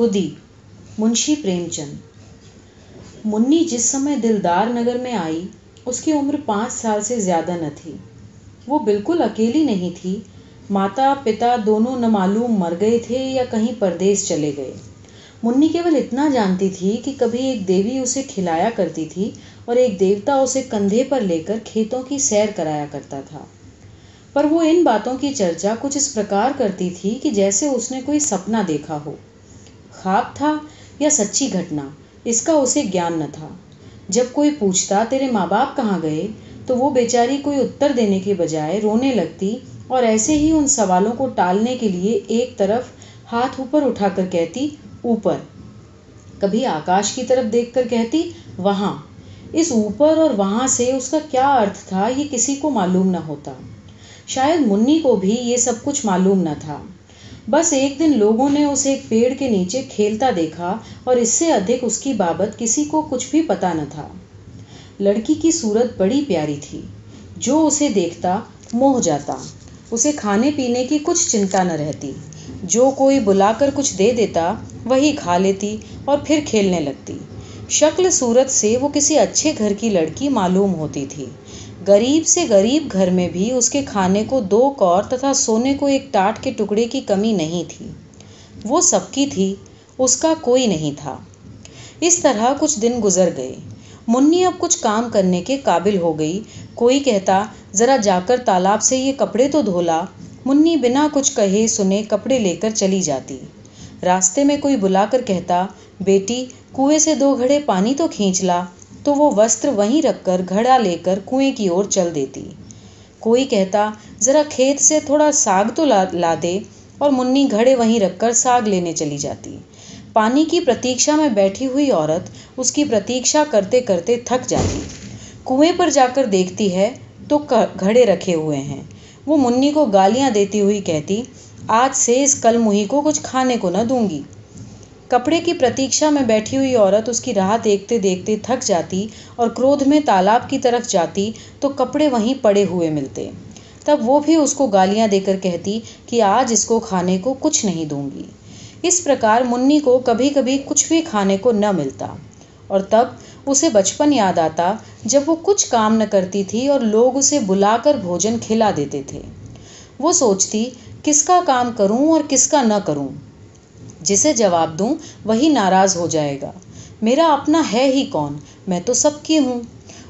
خودی، منشی پریم چند منی جس سمے دلدار نگر میں آئی، اس کی عمر پانچ سال سے زیادہ نہ تھی۔ وہ بالکل اکیلی نہیں تھی۔ ماتا پتا دونوں نامعلوم مر گئے تھے یا کہیں پردیس چلے گئے۔ منی کیول اتنا جانتی تھی کہ کبھی ایک دیوی اسے کھلایا کرتی تھی اور ایک دیوتا اسے کندھے پر لے کر کھیتوں کی سیر کرایا کرتا تھا۔ پر وہ ان باتوں کی چرچا کچھ اس پرکار کرتی تھی کہ جیسے اس نے کوئی سپنا دیکھا ہو۔ خواب تھا یا سچی گھٹنا، اس کا اسے گیان نہ تھا۔ جب کوئی پوچھتا تیرے ماں باپ کہاں گئے، تو وہ بیچاری کوئی اتر دینے کے بجائے رونے لگتی اور ایسے ہی ان سوالوں کو ٹالنے کے لیے ایک طرف ہاتھ اوپر اٹھا کر کہتی، اوپر کبھی آکاش کی طرف دیکھ کر کہتی، وہاں اس اوپر اور وہاں سے اس کا کیا ارتھ تھا، یہ کسی کو معلوم نہ ہوتا۔ شاید منی کو بھی یہ سب کچھ معلوم نہ تھا۔ بس ایک دن لوگوں نے اسے ایک پیڑ کے نیچے کھیلتا دیکھا اور اس سے ادھک اس کی بابت کسی کو کچھ بھی پتا نہ تھا۔ لڑکی کی صورت بڑی پیاری تھی۔ جو اسے دیکھتا، موہ جاتا۔ اسے کھانے پینے کی کچھ چنتا نہ رہتی۔ جو کوئی بلا کر کچھ دے دیتا، وہی کھا لیتی اور پھر کھیلنے لگتی۔ شکل صورت سے وہ کسی اچھے گھر کی لڑکی معلوم ہوتی تھی۔ غریب سے غریب گھر میں بھی اس کے کھانے کو دو کور تتھا سونے کو ایک ٹاٹ کے ٹکڑے کی کمی نہیں تھی۔ وہ سب کی تھی، اس کا کوئی نہیں تھا۔ اس طرح کچھ دن گزر گئے۔ منی اب کچھ کام کرنے کے قابل ہو گئی۔ کوئی کہتا، ذرا جا کر تالاب سے یہ کپڑے تو دھولا منی بنا کچھ کہے سنے کپڑے لے کر چلی جاتی۔ راستے میں کوئی بلا کر کہتا، بیٹی، کنویں سے دو گھڑے پانی تو کھینچ لا۔ تو وہ وستر وہیں رکھ کر گھڑا لے کر کنویں کی اور چل دیتی۔ کوئی کہتا، ذرا کھیت سے تھوڑا ساگ تو لا دے۔ اور منی گھڑے وہیں رکھ کر ساگ لینے چلی جاتی۔ پانی کی پرتیشا میں بیٹھی ہوئی عورت اس کی پرتیشا کرتے کرتے تھک جاتی۔ کنویں پر جا کر دیکھتی ہے تو گھڑے رکھے ہوئے ہیں۔ وہ منی کو گالیاں دیتی ہوئی کہتی، آج سے اس کل مہی کو کچھ کھانے کو نہ دوں گی۔ کپڑے کی پرتیشا میں بیٹھی ہوئی عورت اس کی راہ دیکھتے دیکھتے تھک جاتی اور کرودھ میں تالاب کی طرف جاتی تو کپڑے وہیں پڑے ہوئے ملتے۔ تب وہ بھی اس کو گالیاں دے کر کہتی کہ آج اس کو کھانے کو کچھ نہیں دوں گی۔ اس پرکار منی کو کبھی کبھی کچھ بھی کھانے کو نہ ملتا۔ اور تب اسے بچپن یاد آتا جب وہ کچھ کام نہ کرتی تھی اور لوگ اسے بلا کر بھوجن کھلا دیتے تھے۔ وہ سوچتی، کس کا کام کروں اور کس کا نہ کروں؟ جسے جواب دوں، وہی ناراض ہو جائے گا۔ میرا اپنا ہے ہی کون؟ میں تو سب کی ہوں۔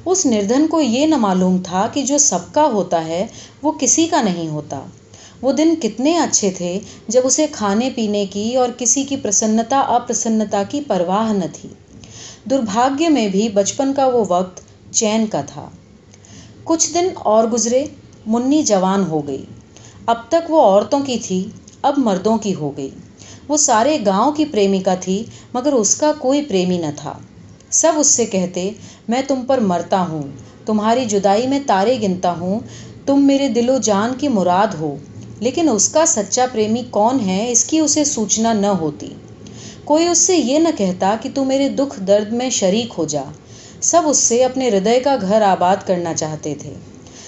اس نردھن کو یہ نہ معلوم تھا کہ جو سب کا ہوتا ہے، وہ کسی کا نہیں ہوتا۔ وہ دن کتنے اچھے تھے، جب اسے کھانے پینے کی اور کسی کی پرسنتا، اپرسنتا کی پرواہ نہ تھی۔ دربھاگیہ میں بھی بچپن کا وہ وقت چین کا تھا۔ کچھ دن اور گزرے، منی جوان ہو گئی۔ اب تک وہ عورتوں کی تھی، اب مردوں کی ہو گئی۔ وہ سارے گاؤں کی پریمکا تھی، مگر اس کا کوئی پریمی نہ تھا۔ سب اس سے کہتے، میں تم پر مرتا ہوں، تمہاری جدائی میں تارے گنتا ہوں، تم میرے دل و جان کی مراد ہو۔ لیکن اس کا سچا پریمی کون ہے، اس کی اسے سوچنا نہ ہوتی۔ کوئی اس سے یہ نہ کہتا کہ تو میرے دکھ درد میں شریک ہو جا۔ سب اس سے اپنے ہردے کا گھر آباد کرنا چاہتے تھے۔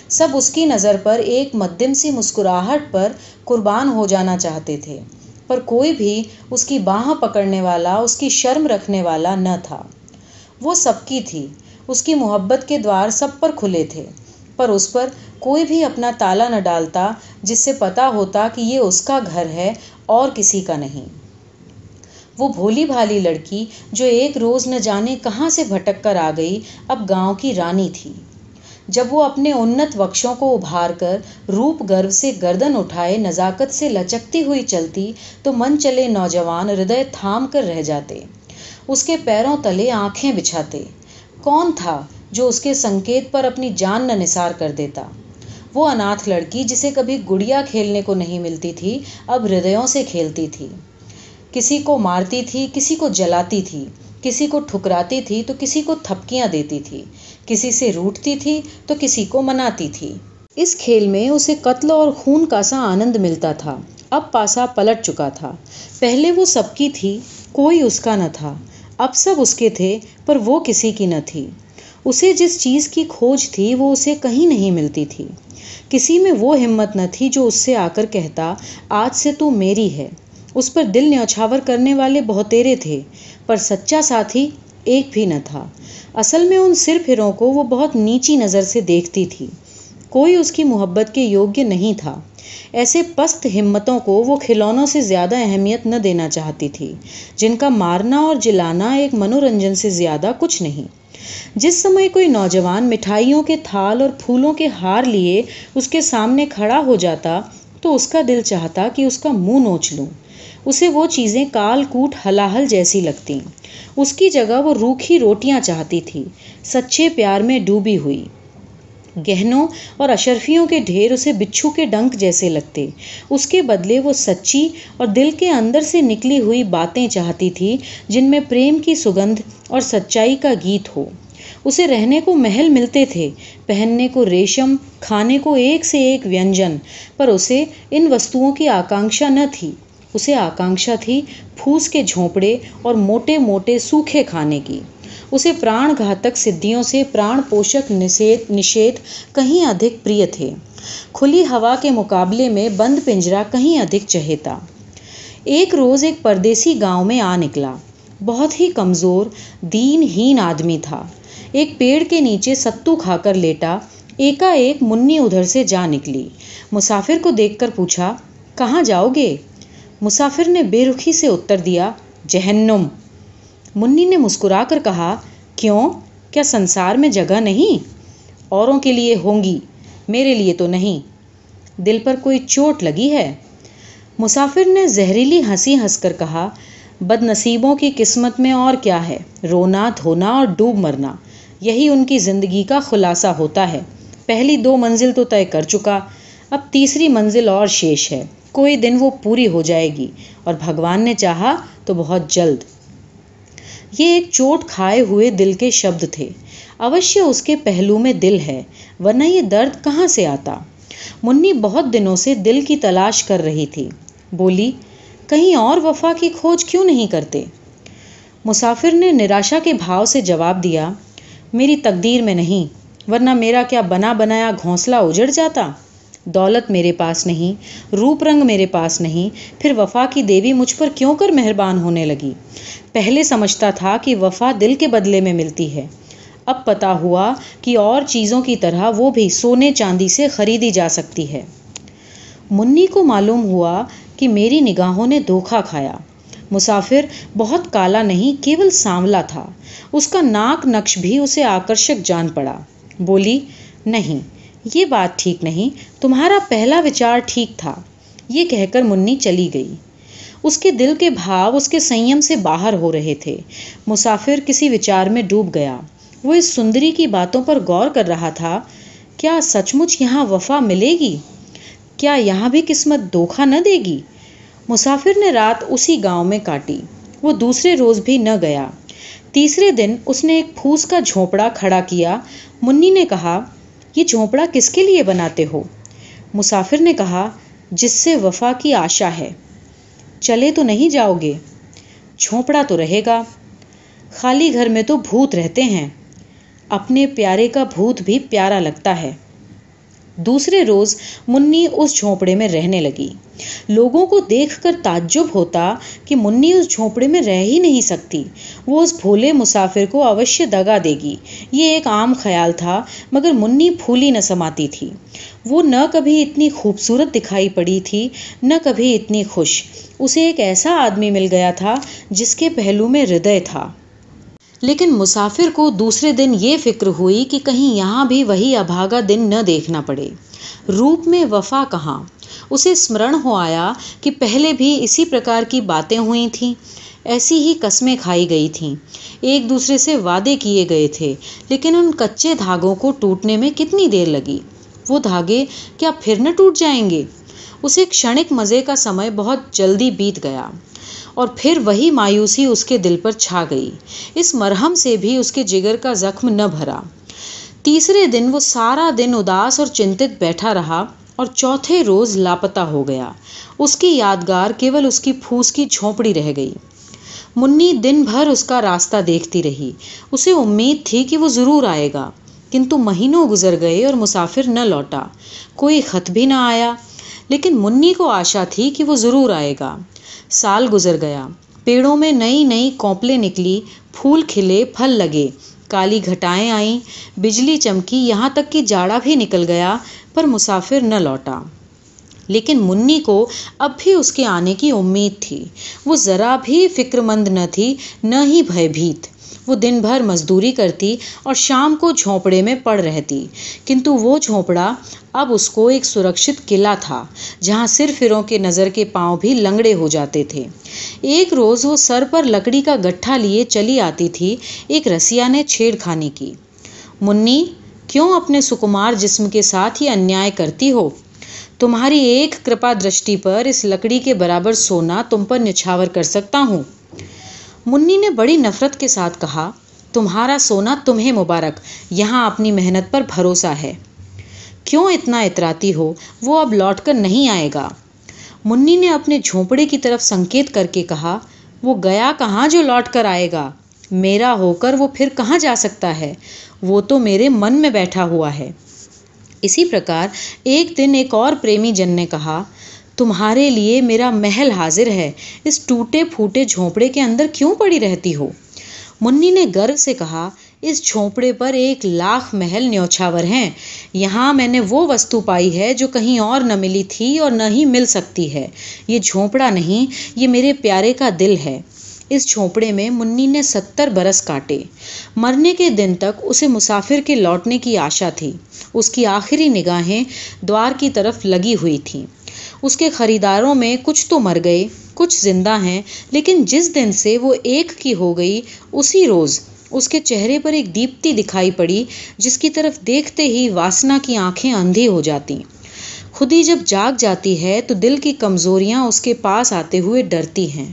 سب اس کی نظر پر ایک مدھم سی مسکراہٹ پر قربان ہو جانا چاہتے تھے۔ پر کوئی بھی اس کی باہ پکڑنے والا، اس کی شرم رکھنے والا نہ تھا۔ وہ سب کی تھی، اس کی محبت کے دوار سب پر کھلے تھے۔ پر اس پر کوئی بھی اپنا تالا نہ ڈالتا، جس سے پتا ہوتا کہ یہ اس کا گھر ہے اور کسی کا نہیں۔ وہ بھولی بھالی لڑکی جو ایک روز نہ جانے کہاں سے بھٹک کر آ گئی، اب گاؤں کی رانی تھی۔ جب وہ اپنے انت وکشوں کو ابھار کر روپ گرو سے گردن اٹھائے، نزاکت سے لچکتی ہوئی چلتی، تو من چلے نوجوان ہردے تھام کر رہ جاتے۔ اس کے پیروں تلے آنکھیں بچھاتے۔ کون تھا جو اس کے سنکیت پر اپنی جان نہ نثار کر دیتا؟ وہ اناتھ لڑکی جسے کبھی گڑیا کھیلنے کو نہیں ملتی تھی، اب ہردیوں سے کھیلتی تھی۔ کسی کو مارتی تھی، کسی کو جلاتی تھی، کسی کو ٹھکراتی تھی، تو کسی کو تھپکیاں دیتی تھی۔ کسی سے روٹتی تھی تو کسی کو مناتی تھی۔ اس کھیل میں اسے قتل اور خون کا سا آنند ملتا تھا۔ اب پاسا پلٹ چکا تھا۔ پہلے وہ سب کی تھی، کوئی اس کا نہ تھا۔ اب سب اس کے تھے، پر وہ کسی کی نہ تھی۔ اسے جس چیز کی کھوج تھی، وہ اسے کہیں نہیں ملتی تھی۔ کسی میں وہ ہمت نہ تھی جو اس سے آ کر کہتا، آج سے تو میری ہے۔ اس پر دل نیوچھاور کرنے والے بہتیرے تھے، پر سچا ساتھی ایک بھی نہ تھا۔ اصل میں ان سر پھروں کو وہ بہت نیچی نظر سے دیکھتی تھی۔ کوئی اس کی محبت کے یوگیہ نہیں تھا۔ ایسے پست ہمتوں کو وہ کھلونوں سے زیادہ اہمیت نہ دینا چاہتی تھی۔ جن کا مارنا اور جلانا ایک منورنجن سے زیادہ کچھ نہیں۔ جس سمے کوئی نوجوان مٹھائیوں کے تھال اور پھولوں کے ہار لیے اس کے سامنے کھڑا ہو جاتا تو اس کا دل چاہتا کہ اس کا منہ نوچ لوں۔ اسے وہ چیزیں کال کوٹ ہلاہل جیسی لگتی اس کی جگہ وہ روکھی روٹیاں چاہتی تھی۔ سچے پیار میں ڈوبی ہوئی۔ گہنوں اور اشرفیوں کے ڈھیر اسے بچھو کے ڈنک جیسے لگتے۔ اس کے بدلے وہ سچی اور دل کے اندر سے نکلی ہوئی باتیں چاہتی تھی جن میں پریم کی سگندھ اور سچائی کا گیت ہو۔ اسے رہنے کو محل ملتے تھے۔ پہننے کو ریشم، کھانے کو ایک سے ایک وینجن، پر اسے ان وستوؤں کی آکانکشا نہ تھی۔ اسے آکانکشا تھی پھوس کے جھونپڑے اور موٹے موٹے سوکھے کھانے کی۔ اسے پران گھاتک سدھیوں سے پران پوشک نشید کہیں ادھک پریہ تھے۔ کھلی ہوا کے مقابلے میں بند پنجرا کہیں ادھک چہیتا۔ ایک روز ایک پردیسی گاؤں میں آ نکلا۔ بہت ہی کمزور دین ہین آدمی تھا۔ ایک پیڑ کے نیچے ستو کھا کر لیٹا۔ ایکا ایک منی ادھر سے جا نکلی۔ مسافر کو دیکھ کر پوچھا، کہاں جاؤ گے؟ مسافر نے بے رخی سے اتر دیا، جہنم۔ منی نے مسکرا کر کہا، کیوں؟ کیا سنسار میں جگہ نہیں؟ اوروں کے لیے ہوں گی میرے لیے تو نہیں۔ دل پر کوئی چوٹ لگی ہے؟ مسافر نے زہریلی ہنسی ہنس کر کہا، بد نصیبوں کی قسمت میں اور کیا ہے؟ رونا، دھونا اور ڈوب مرنا۔ یہی ان کی زندگی کا خلاصہ ہوتا ہے۔ پہلی دو منزل تو طے کر چکا۔ اب تیسری منزل اور شیش ہے۔ کوئی دن وہ پوری ہو جائے گی۔ اور بھگوان نے چاہا تو بہت جلد۔ یہ ایک چوٹ کھائے ہوئے دل کے شبد تھے۔ اوشیہ اس کے پہلو میں دل ہے، ورنہ یہ درد کہاں سے آتا؟ منی بہت دنوں سے دل کی تلاش کر رہی تھی۔ بولی، کہیں اور وفا کی کھوج کیوں نہیں کرتے؟ مسافر نے نراشا کے بھاؤ سے جواب دیا، میری تقدیر میں نہیں، ورنہ میرا کیا بنا بنایا گھونسلہ اجڑ جاتا؟ دولت میرے پاس نہیں، روپ رنگ میرے پاس نہیں، پھر وفا کی دیوی مجھ پر کیوں کر مہربان ہونے لگی؟ پہلے سمجھتا تھا کہ وفا دل کے بدلے میں ملتی ہے۔ اب پتا ہوا کہ اور چیزوں کی طرح وہ بھی سونے چاندی سے خریدی جا سکتی ہے۔ منی کو معلوم ہوا کہ میری نگاہوں نے دھوکھا کھایا۔ مسافر بہت کالا نہیں، کیول سانولا تھا۔ اس کا ناک نقش بھی اسے آکرشک جان پڑا۔ بولی، نہیں یہ بات ٹھیک نہیں، تمہارا پہلا وچار ٹھیک تھا۔ یہ کہہ کر منی چلی گئی۔ اس کے دل کے بھاؤ اس کے سیم سے باہر ہو رہے تھے۔ مسافر کسی وچار میں ڈوب گیا۔ وہ اس سندری کی باتوں پر غور کر رہا تھا، کیا سچ مچ یہاں وفا ملے گی؟ کیا یہاں بھی قسمت دھوکھا نہ دے گی؟ مسافر نے رات اسی گاؤں میں کاٹی۔ وہ دوسرے روز بھی نہ گیا۔ تیسرے دن اس نے ایک پھوس کا جھونپڑا کھڑا کیا۔ منی نے کہا یہ جھونپڑا کس کے لیے بناتے ہو؟ مسافر نے کہا، جس سے وفا کی آشا ہے۔ چلے تو نہیں جاؤ گے۔ جھونپڑا تو رہے گا۔ خالی گھر میں تو بھوت رہتے ہیں۔ اپنے پیارے کا بھوت بھی پیارا لگتا ہے۔ دوسرے روز منی اس جھونپڑے میں رہنے لگی۔ لوگوں کو دیکھ کر تعجب ہوتا کہ منی اس جھونپڑے میں رہ ہی نہیں سکتی۔ وہ اس بھولے مسافر کو اوشیہ دگا دے گی۔ یہ ایک عام خیال تھا، مگر منی پھولی نہ سماتی تھی۔ وہ نہ کبھی اتنی خوبصورت دکھائی پڑی تھی، نہ کبھی اتنی خوش۔ اسے ایک ایسا آدمی مل گیا تھا جس کے پہلو میں ہردے تھا۔ لیکن مسافر کو دوسرے دن یہ فکر ہوئی کہ کہیں یہاں بھی وہی ابھاگا دن نہ دیکھنا پڑے۔ روپ میں وفا کہاں؟ اسے اسمرن ہو آیا کہ پہلے بھی اسی پرکار کی باتیں ہوئی تھیں۔ ایسی ہی قسمیں کھائی گئی تھیں۔ ایک دوسرے سے وعدے کیے گئے تھے، لیکن ان کچے دھاگوں کو ٹوٹنے میں کتنی دیر لگی؟ وہ دھاگے کیا پھر نہ ٹوٹ جائیں گے؟ اسے کھڑک مزے کا سمے بہت جلدی بیت گیا۔ اور پھر وہی مایوسی اس کے دل پر چھا گئی۔ اس مرہم سے بھی اس کے جگر کا زخم نہ بھرا۔ تیسرے دن وہ سارا دن اداس اور چنتت بیٹھا رہا اور چوتھے روز لاپتہ ہو گیا۔ اس کی یادگار کیول اس کی پھوس کی جھونپڑی رہ گئی۔ منی دن بھر اس کا راستہ دیکھتی رہی۔ اسے امید تھی کہ وہ ضرور آئے گا۔ کنتو مہینوں گزر گئے اور مسافر نہ لوٹا۔ کوئی خط بھی نہ آیا۔ لیکن منی کو آشا تھی کہ وہ ضرور آئے گا۔ سال گزر گیا۔ پیڑوں میں نئی نئی کوپلیں نکلی، پھول کھلے، پھل لگے۔ کالی گھٹائیں آئیں، بجلی چمکی، یہاں تک کہ جاڑا بھی نکل گیا، پر مسافر نہ لوٹا۔ لیکن منی کو اب بھی اس کے آنے کی امید تھی۔ وہ ذرا بھی فکر مند نہ تھی، نہ ہی بھے بھیت وہ دن بھر مزدوری کرتی اور شام کو جھونپڑے میں پڑ رہتی۔ کنتو وہ جھونپڑا اب اس کو ایک سرکشت قلعہ تھا، جہاں سر فروں کے نظر کے پاؤں بھی لنگڑے ہو جاتے تھے۔ ایک روز وہ سر پر لکڑی کا گٹھا لیے چلی آتی تھی ایک رسیا نے چھیڑ کھانے کی۔ منی، کیوں اپنے سکمار جسم کے ساتھ یہ انیائے کرتی ہو؟ تمہاری ایک کرپا درشٹی پر اس لکڑی کے برابر سونا تم پر نچھاور کر سکتا ہوں۔ منی نے بڑی نفرت کے ساتھ کہا، تمہارا سونا تمہیں مبارک، یہاں اپنی محنت پر بھروسہ ہے۔ کیوں اتنا اتراتی ہو؟ وہ اب لوٹ کر نہیں آئے گا منی نے اپنے جھونپڑے کی طرف سنکیت کر کے کہا، وہ گیا کہاں جو لوٹ کر آئے گا؟ میرا ہو کر وہ پھر کہاں جا سکتا ہے؟ وہ تو میرے من میں بیٹھا ہوا ہے۔ اسی پرکار ایک دن ایک اور پریمی جن نے کہا تمہارے لیے میرا محل حاضر ہے۔ اس ٹوٹے پھوٹے جھونپڑے کے اندر کیوں پڑی رہتی ہو؟ منی نے گرو سے کہا، اس جھونپڑے پر ایک لاکھ محل نیوچھاور ہیں۔ یہاں میں نے وہ وستو پائی ہے جو کہیں اور نہ ملی تھی اور نہ ہی مل سکتی ہے۔ یہ جھونپڑا نہیں، یہ میرے پیارے کا دل ہے۔ اس جھونپڑے میں منی نے ستر برس کاٹے۔ مرنے کے دن تک اسے مسافر کے لوٹنے کی آشا تھی۔ اس کی آخری نگاہیں دوار کی طرف لگی ہوئی تھیں۔ اس کے خریداروں میں کچھ تو مر گئے، کچھ زندہ ہیں، لیکن جس دن سے وہ ایک کی ہو گئی، اسی روز اس کے چہرے پر ایک دیپتی دکھائی پڑی، جس کی طرف دیکھتے ہی واسنا کی آنکھیں اندھی ہو جاتی۔ خود ہی جب جاگ جاتی ہے تو دل کی کمزوریاں اس کے پاس آتے ہوئے ڈرتی ہیں۔